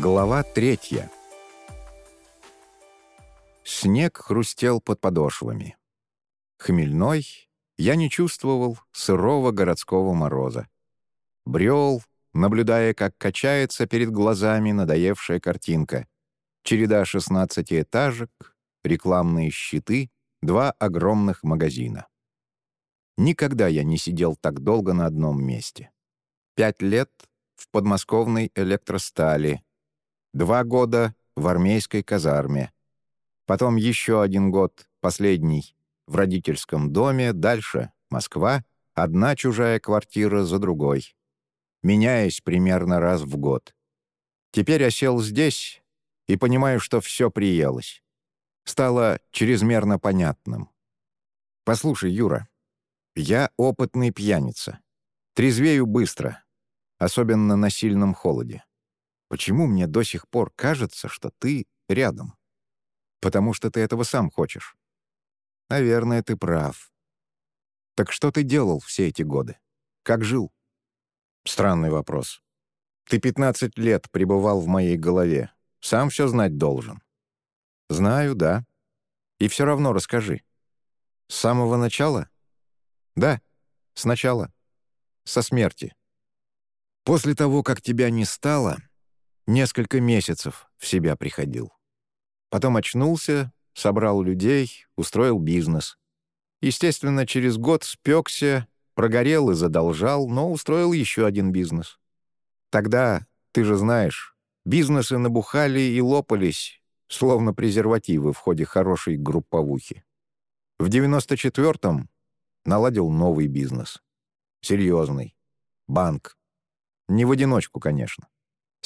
Глава третья. Снег хрустел под подошвами. Хмельной я не чувствовал сырого городского мороза. Брел, наблюдая, как качается перед глазами надоевшая картинка. Череда шестнадцатиэтажек, рекламные щиты, два огромных магазина. Никогда я не сидел так долго на одном месте. Пять лет в подмосковной электростали — Два года в армейской казарме. Потом еще один год, последний, в родительском доме, дальше Москва, одна чужая квартира за другой. Меняясь примерно раз в год. Теперь я сел здесь и понимаю, что все приелось. Стало чрезмерно понятным. Послушай, Юра, я опытный пьяница. Трезвею быстро, особенно на сильном холоде. Почему мне до сих пор кажется, что ты рядом? Потому что ты этого сам хочешь. Наверное, ты прав. Так что ты делал все эти годы? Как жил? Странный вопрос. Ты 15 лет пребывал в моей голове. Сам все знать должен. Знаю, да. И все равно расскажи. С самого начала? Да, сначала. Со смерти. После того, как тебя не стало, Несколько месяцев в себя приходил. Потом очнулся, собрал людей, устроил бизнес. Естественно, через год спекся, прогорел и задолжал, но устроил еще один бизнес. Тогда, ты же знаешь, бизнесы набухали и лопались, словно презервативы в ходе хорошей групповухи. В 94-м наладил новый бизнес. Серьезный. Банк. Не в одиночку, конечно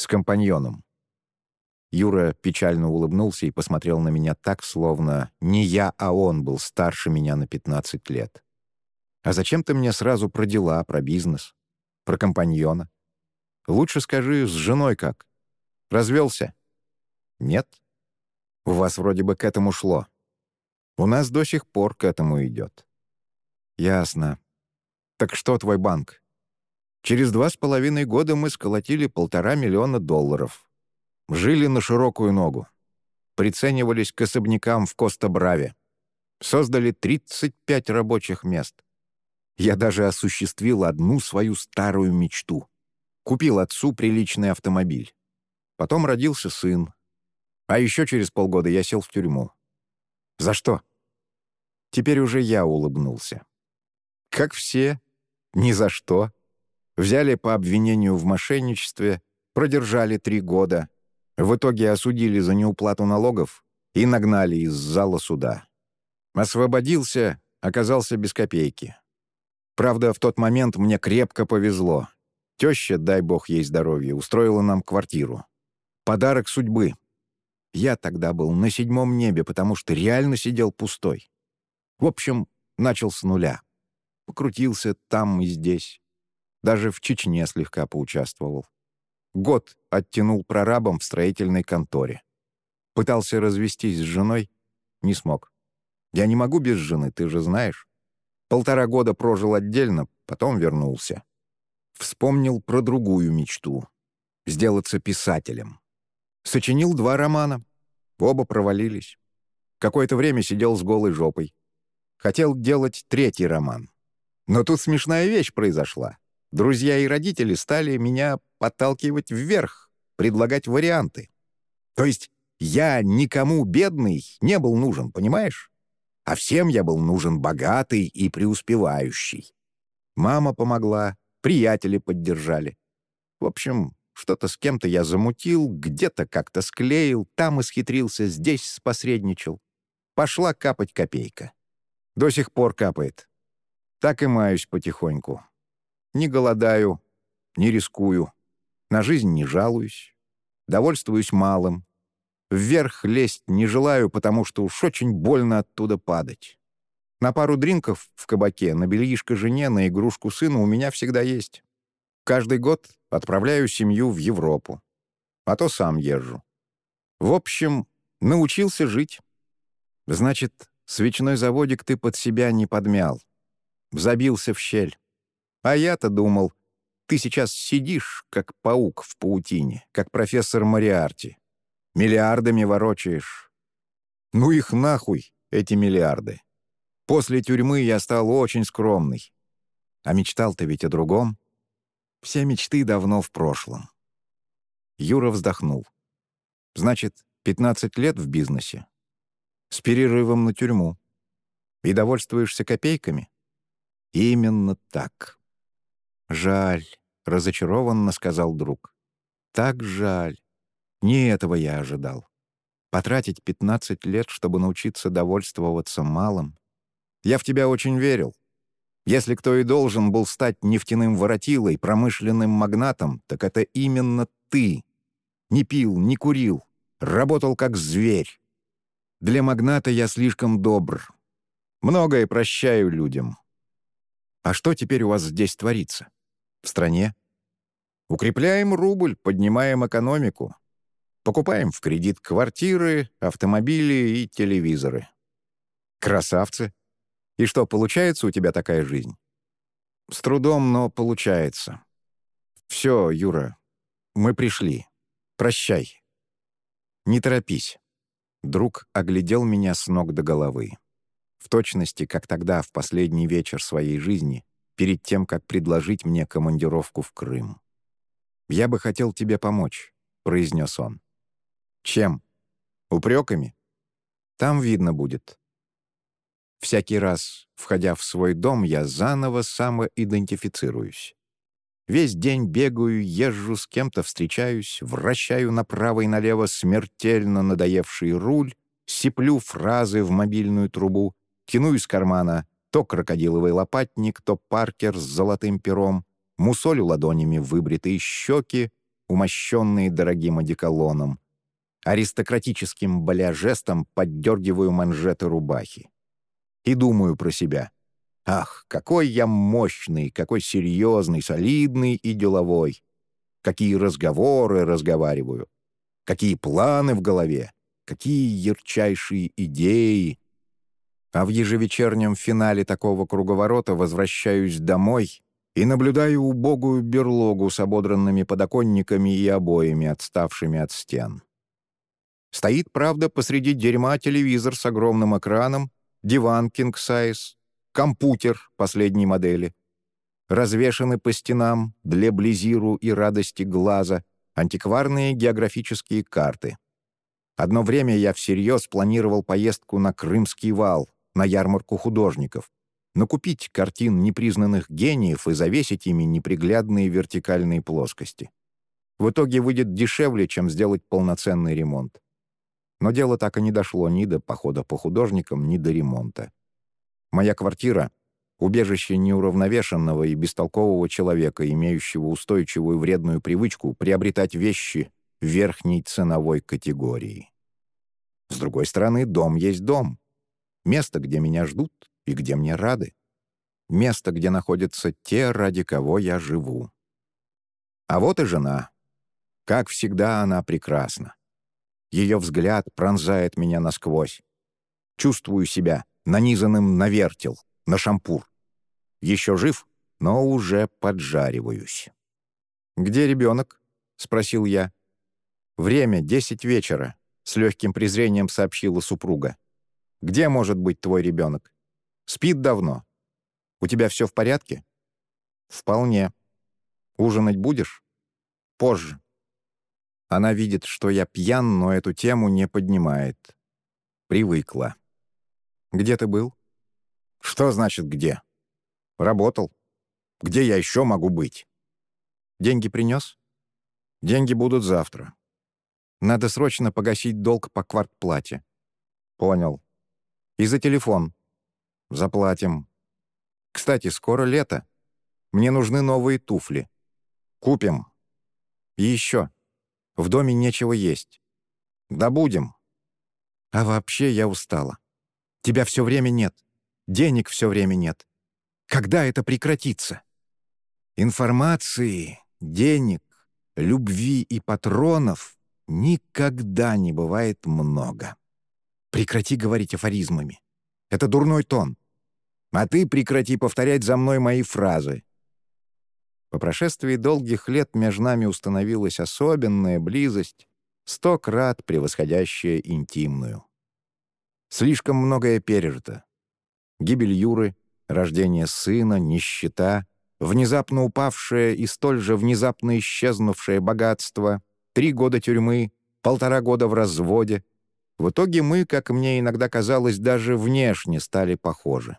с компаньоном. Юра печально улыбнулся и посмотрел на меня так, словно не я, а он был старше меня на 15 лет. «А зачем ты мне сразу про дела, про бизнес, про компаньона? Лучше скажи, с женой как? Развелся?» «Нет. У вас вроде бы к этому шло. У нас до сих пор к этому идет». «Ясно. Так что твой банк? Через два с половиной года мы сколотили полтора миллиона долларов. Жили на широкую ногу. Приценивались к особнякам в Коста-Браве. Создали 35 рабочих мест. Я даже осуществил одну свою старую мечту. Купил отцу приличный автомобиль. Потом родился сын. А еще через полгода я сел в тюрьму. За что? Теперь уже я улыбнулся. Как все, ни за что. Взяли по обвинению в мошенничестве, продержали три года. В итоге осудили за неуплату налогов и нагнали из зала суда. Освободился, оказался без копейки. Правда, в тот момент мне крепко повезло. Теща, дай бог ей здоровье, устроила нам квартиру. Подарок судьбы. Я тогда был на седьмом небе, потому что реально сидел пустой. В общем, начал с нуля. Покрутился там и здесь. Даже в Чечне слегка поучаствовал. Год оттянул прорабом в строительной конторе. Пытался развестись с женой, не смог. Я не могу без жены, ты же знаешь. Полтора года прожил отдельно, потом вернулся. Вспомнил про другую мечту — сделаться писателем. Сочинил два романа. Оба провалились. Какое-то время сидел с голой жопой. Хотел делать третий роман. Но тут смешная вещь произошла. Друзья и родители стали меня подталкивать вверх, предлагать варианты. То есть я никому бедный не был нужен, понимаешь? А всем я был нужен богатый и преуспевающий. Мама помогла, приятели поддержали. В общем, что-то с кем-то я замутил, где-то как-то склеил, там исхитрился, здесь спосредничал. Пошла капать копейка. До сих пор капает. Так и маюсь потихоньку. Не голодаю, не рискую. На жизнь не жалуюсь. Довольствуюсь малым. Вверх лезть не желаю, потому что уж очень больно оттуда падать. На пару дринков в кабаке, на бельишко жене, на игрушку сына у меня всегда есть. Каждый год отправляю семью в Европу. А то сам езжу. В общем, научился жить. Значит, свечной заводик ты под себя не подмял. Забился в щель. А я-то думал, Ты сейчас сидишь, как паук в паутине, как профессор Мариарти. Миллиардами ворочаешь. Ну их нахуй, эти миллиарды. После тюрьмы я стал очень скромный. А мечтал-то ведь о другом. Все мечты давно в прошлом. Юра вздохнул. Значит, 15 лет в бизнесе. С перерывом на тюрьму. И довольствуешься копейками? Именно так. Жаль, разочарованно сказал друг. Так жаль. Не этого я ожидал. Потратить 15 лет, чтобы научиться довольствоваться малым. Я в тебя очень верил. Если кто и должен был стать нефтяным воротилой, промышленным магнатом, так это именно ты. Не пил, не курил, работал как зверь. Для магната я слишком добр. Многое прощаю людям. А что теперь у вас здесь творится? В стране? Укрепляем рубль, поднимаем экономику. Покупаем в кредит квартиры, автомобили и телевизоры. Красавцы. И что, получается у тебя такая жизнь? С трудом, но получается. Все, Юра, мы пришли. Прощай. Не торопись. Друг оглядел меня с ног до головы. В точности, как тогда, в последний вечер своей жизни, перед тем, как предложить мне командировку в Крым. «Я бы хотел тебе помочь», — произнес он. «Чем? Упреками? Там видно будет. Всякий раз, входя в свой дом, я заново самоидентифицируюсь. Весь день бегаю, езжу, с кем-то встречаюсь, вращаю направо и налево смертельно надоевший руль, сиплю фразы в мобильную трубу, тяну из кармана то крокодиловый лопатник, то паркер с золотым пером, мусолю ладонями выбритые щеки, умощенные дорогим одеколоном. Аристократическим жестом поддергиваю манжеты рубахи и думаю про себя. Ах, какой я мощный, какой серьезный, солидный и деловой. Какие разговоры разговариваю. Какие планы в голове. Какие ярчайшие идеи. А в ежевечернем финале такого круговорота возвращаюсь домой и наблюдаю убогую берлогу с ободранными подоконниками и обоями, отставшими от стен. Стоит, правда, посреди дерьма телевизор с огромным экраном, диван king size, компьютер последней модели. Развешаны по стенам для близиру и радости глаза антикварные географические карты. Одно время я всерьез планировал поездку на Крымский вал, на ярмарку художников, накупить картин непризнанных гениев и завесить ими неприглядные вертикальные плоскости. В итоге выйдет дешевле, чем сделать полноценный ремонт. Но дело так и не дошло ни до похода по художникам, ни до ремонта. Моя квартира — убежище неуравновешенного и бестолкового человека, имеющего устойчивую вредную привычку приобретать вещи верхней ценовой категории. С другой стороны, дом есть дом. Место, где меня ждут и где мне рады. Место, где находятся те, ради кого я живу. А вот и жена. Как всегда, она прекрасна. Ее взгляд пронзает меня насквозь. Чувствую себя нанизанным на вертел, на шампур. Еще жив, но уже поджариваюсь. «Где ребенок?» — спросил я. «Время — десять вечера», — с легким презрением сообщила супруга. «Где может быть твой ребенок? Спит давно. У тебя все в порядке?» «Вполне. Ужинать будешь?» «Позже. Она видит, что я пьян, но эту тему не поднимает. Привыкла. «Где ты был?» «Что значит «где»?» «Работал. Где я еще могу быть?» «Деньги принес?» «Деньги будут завтра. Надо срочно погасить долг по квартплате». «Понял. И за телефон?» «Заплатим. Кстати, скоро лето. Мне нужны новые туфли. Купим. И еще. В доме нечего есть. Да будем. А вообще я устала. Тебя все время нет. Денег все время нет. Когда это прекратится? Информации, денег, любви и патронов никогда не бывает много. Прекрати говорить афоризмами. Это дурной тон. А ты прекрати повторять за мной мои фразы. По прошествии долгих лет между нами установилась особенная близость, сто крат превосходящая интимную. Слишком многое пережито. Гибель Юры, рождение сына, нищета, внезапно упавшее и столь же внезапно исчезнувшее богатство, три года тюрьмы, полтора года в разводе. В итоге мы, как мне иногда казалось, даже внешне стали похожи.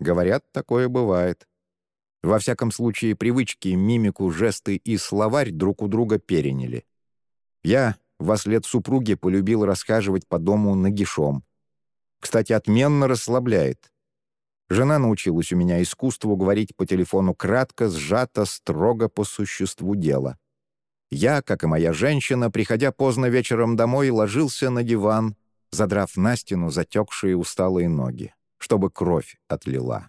Говорят, такое бывает. Во всяком случае, привычки, мимику, жесты и словарь друг у друга переняли. Я, во след супруги, полюбил расхаживать по дому нагишом. Кстати, отменно расслабляет. Жена научилась у меня искусству говорить по телефону кратко, сжато, строго по существу дела. Я, как и моя женщина, приходя поздно вечером домой, ложился на диван, задрав на стену затекшие усталые ноги, чтобы кровь отлила.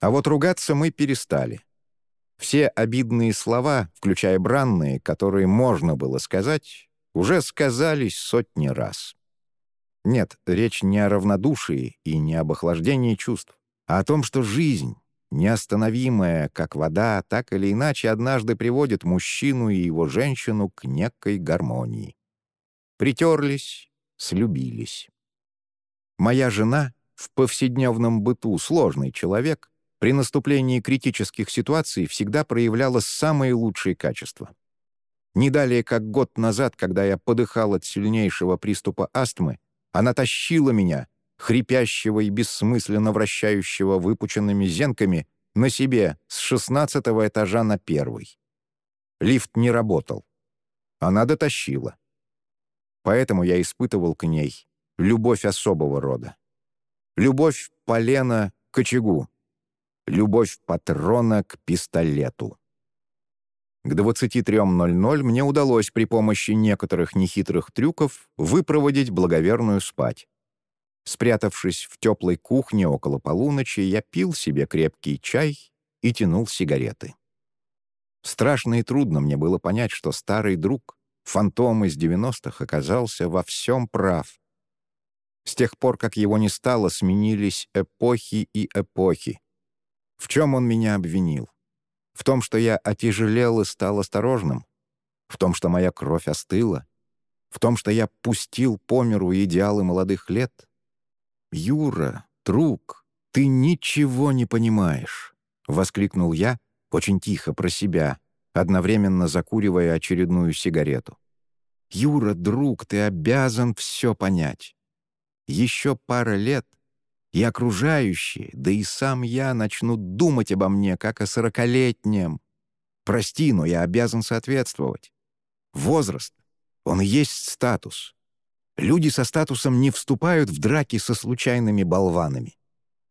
А вот ругаться мы перестали. Все обидные слова, включая бранные, которые можно было сказать, уже сказались сотни раз. Нет, речь не о равнодушии и не об охлаждении чувств, а о том, что жизнь, неостановимая, как вода, так или иначе однажды приводит мужчину и его женщину к некой гармонии. Притерлись, слюбились. Моя жена в повседневном быту сложный человек, при наступлении критических ситуаций всегда проявляла самые лучшие качества. Не далее, как год назад, когда я подыхал от сильнейшего приступа астмы, она тащила меня, хрипящего и бессмысленно вращающего выпученными зенками, на себе с шестнадцатого этажа на первый. Лифт не работал. Она дотащила. Поэтому я испытывал к ней любовь особого рода. Любовь полена к очагу. Любовь патрона к пистолету. К 23.00 мне удалось при помощи некоторых нехитрых трюков выпроводить благоверную спать. Спрятавшись в теплой кухне около полуночи, я пил себе крепкий чай и тянул сигареты. Страшно и трудно мне было понять, что старый друг, фантом из 90-х, оказался во всем прав. С тех пор, как его не стало, сменились эпохи и эпохи. В чем он меня обвинил? В том, что я отяжелел и стал осторожным? В том, что моя кровь остыла? В том, что я пустил по миру идеалы молодых лет? «Юра, друг, ты ничего не понимаешь!» — воскликнул я, очень тихо про себя, одновременно закуривая очередную сигарету. «Юра, друг, ты обязан все понять. Еще пара лет, и окружающие, да и сам я начнут думать обо мне, как о сорокалетнем. Прости, но я обязан соответствовать. Возраст, он и есть статус. Люди со статусом не вступают в драки со случайными болванами.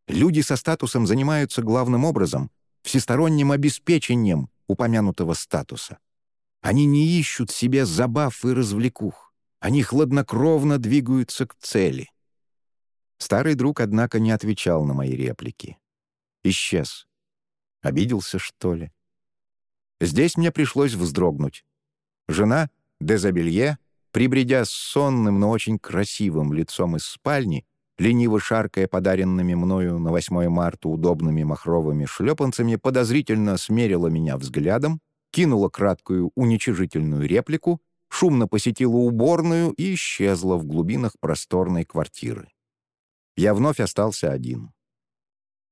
Люди со статусом занимаются главным образом всесторонним обеспечением упомянутого статуса. Они не ищут себе забав и развлекух. Они хладнокровно двигаются к цели. Старый друг, однако, не отвечал на мои реплики. Исчез. Обиделся, что ли? Здесь мне пришлось вздрогнуть. Жена, Дезабелье, прибредя с сонным, но очень красивым лицом из спальни, лениво шаркая подаренными мною на 8 марта удобными махровыми шлепанцами, подозрительно смерила меня взглядом, кинула краткую уничижительную реплику, шумно посетила уборную и исчезла в глубинах просторной квартиры я вновь остался один.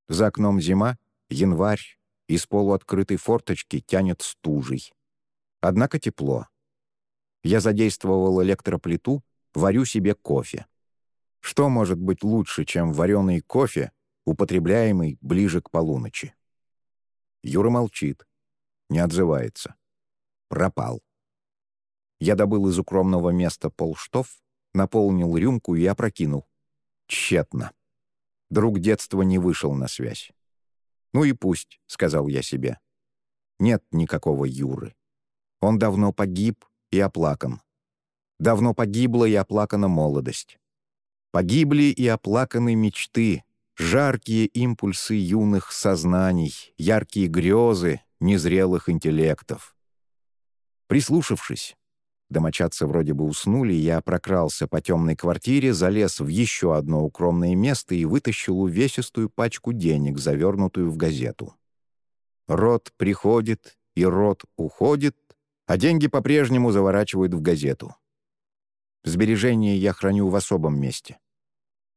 За окном зима, январь, из полуоткрытой форточки тянет стужей. Однако тепло. Я задействовал электроплиту, варю себе кофе. Что может быть лучше, чем вареный кофе, употребляемый ближе к полуночи? Юра молчит, не отзывается. Пропал. Я добыл из укромного места полштов, наполнил рюмку и опрокинул. Тщетно. Друг детства не вышел на связь. «Ну и пусть», — сказал я себе. «Нет никакого Юры. Он давно погиб и оплакан. Давно погибла и оплакана молодость. Погибли и оплаканы мечты, жаркие импульсы юных сознаний, яркие грезы незрелых интеллектов. Прислушавшись, Домочадцы вроде бы уснули, я прокрался по темной квартире, залез в еще одно укромное место и вытащил увесистую пачку денег, завернутую в газету. Род приходит, и род уходит, а деньги по-прежнему заворачивают в газету. Сбережения я храню в особом месте.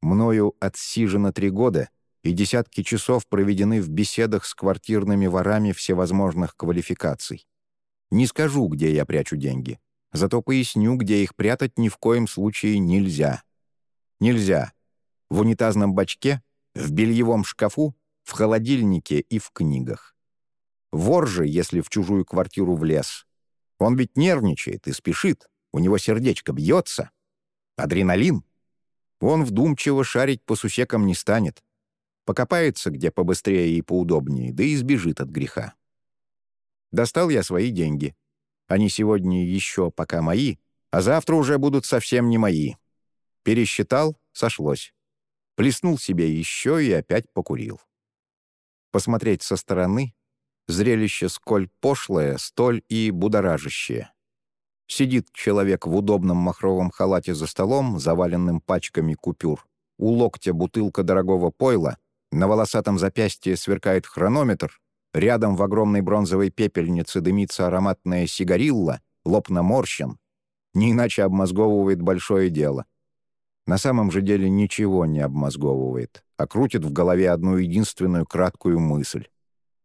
Мною отсижено три года, и десятки часов проведены в беседах с квартирными ворами всевозможных квалификаций. Не скажу, где я прячу деньги, зато поясню, где их прятать ни в коем случае нельзя. Нельзя. В унитазном бачке, в бельевом шкафу, в холодильнике и в книгах. Вор же, если в чужую квартиру влез. Он ведь нервничает и спешит, у него сердечко бьется. Адреналин. Он вдумчиво шарить по сусекам не станет. Покопается где побыстрее и поудобнее, да и сбежит от греха. Достал я свои деньги. Они сегодня еще пока мои, а завтра уже будут совсем не мои. Пересчитал — сошлось. Плеснул себе еще и опять покурил. Посмотреть со стороны — зрелище сколь пошлое, столь и будоражащее. Сидит человек в удобном махровом халате за столом, заваленным пачками купюр. У локтя бутылка дорогого пойла, на волосатом запястье сверкает хронометр, рядом в огромной бронзовой пепельнице дымится ароматная сигарилла, лоб наморщен. Не иначе обмозговывает большое дело. На самом же деле ничего не обмозговывает, а крутит в голове одну единственную краткую мысль.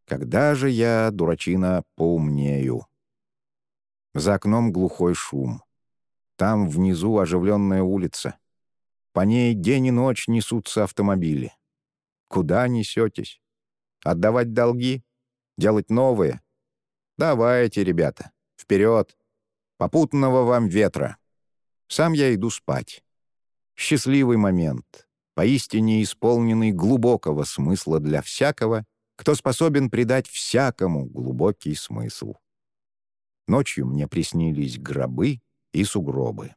«Когда же я, дурачина, поумнею?» За окном глухой шум. Там внизу оживленная улица. По ней день и ночь несутся автомобили. Куда несетесь? Отдавать долги? Делать новые? Давайте, ребята, вперед! Попутного вам ветра! Сам я иду спать. Счастливый момент, поистине исполненный глубокого смысла для всякого, кто способен придать всякому глубокий смысл. Ночью мне приснились гробы и сугробы.